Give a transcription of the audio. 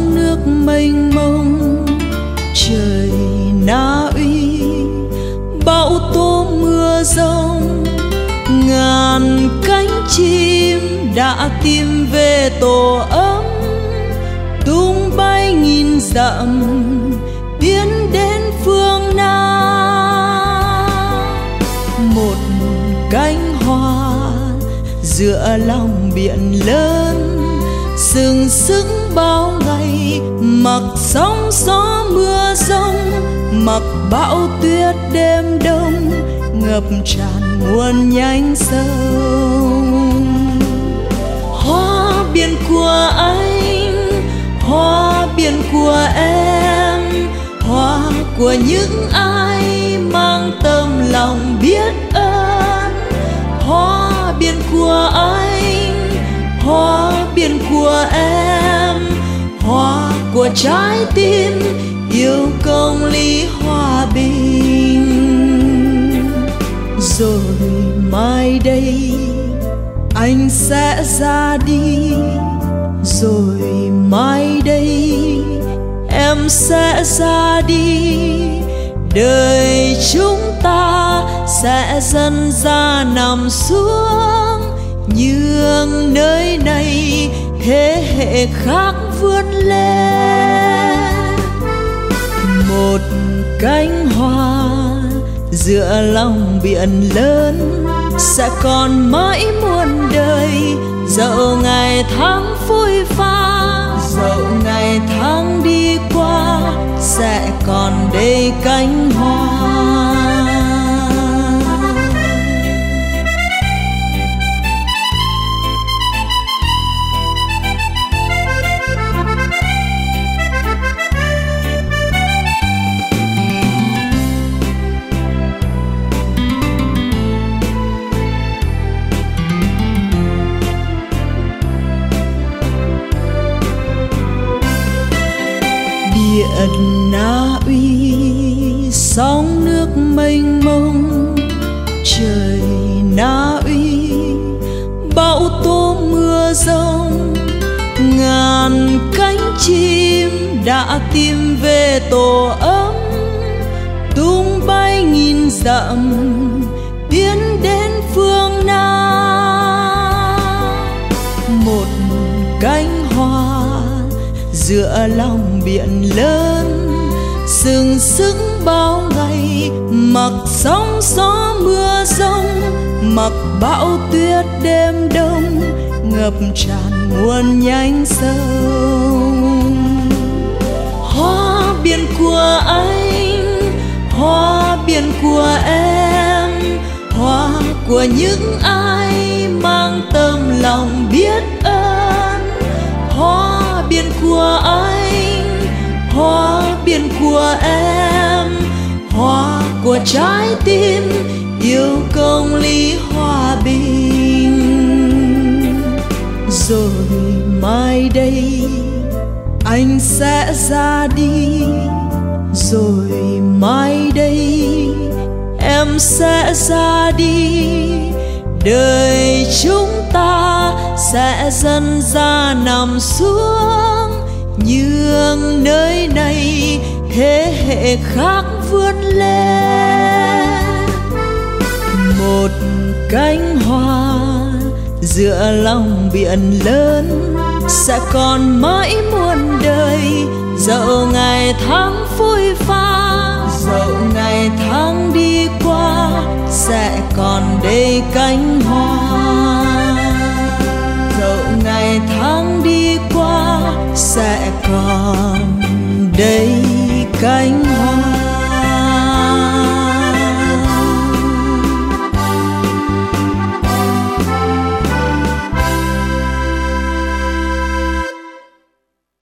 sóng nước mênh mông, trời na uy, bão tố mưa rông, ngàn cánh chim đã tìm về tổ ấm, tung bay nghìn dặm tiến đến phương nam. Một cánh hoa giữa lòng biển lớn sừng sững bao ngày, mặc sóng gió mưa rông, mặc bão tuyết đêm đông, ngập tràn nguồn nhánh sông. Hoa biển của anh, hoa biển của em, hoa của những ai mang tâm lòng biết ơn. Hoa biển của anh trái tim yêu công lý hòa bình. Rồi mai đây anh sẽ ra đi. Rồi mai đây em sẽ ra đi. Đời chúng ta sẽ dần ra nằm xuống, nhường nơi thế hệ khác vươn lên. Một cánh hoa giữa lòng biển lớn sẽ còn mãi muôn đời. Dẫu ngày tháng phôi pha, dẫu ngày tháng đi qua, sẽ còn đây cánh hoa biển Na Uy, sóng nước mênh mông, trời Na Uy, bão tố mưa rông, ngàn cánh chim đã tìm về tổ ấm, tung bay nghìn dặm tiến đến phương nam. Một cánh hoa giữa lòng biển lớn sừng sững bao ngày, mặc sóng gió mưa rông, mặc bão tuyết đêm đông, ngập tràn nguồn nhánh sông. Hoa biển của anh, hoa biển của em, hoa của những ai mang tâm lòng biết ơn. Hoa biển của anh của em, hoa của trái tim yêu công lý hòa bình. Rồi mai đây anh sẽ ra đi. Rồi mai đây em sẽ ra đi. Đời chúng ta sẽ dần ra nằm xuống, nhường nơi này thế hệ khác vươn lên. Một cánh hoa giữa lòng biển lớn sẽ còn mãi muôn đời. Dẫu ngày tháng phôi pha, dẫu ngày tháng đi qua, sẽ còn đây cánh hoa. Dẫu ngày tháng đi qua, sẽ còn đây cánh hoa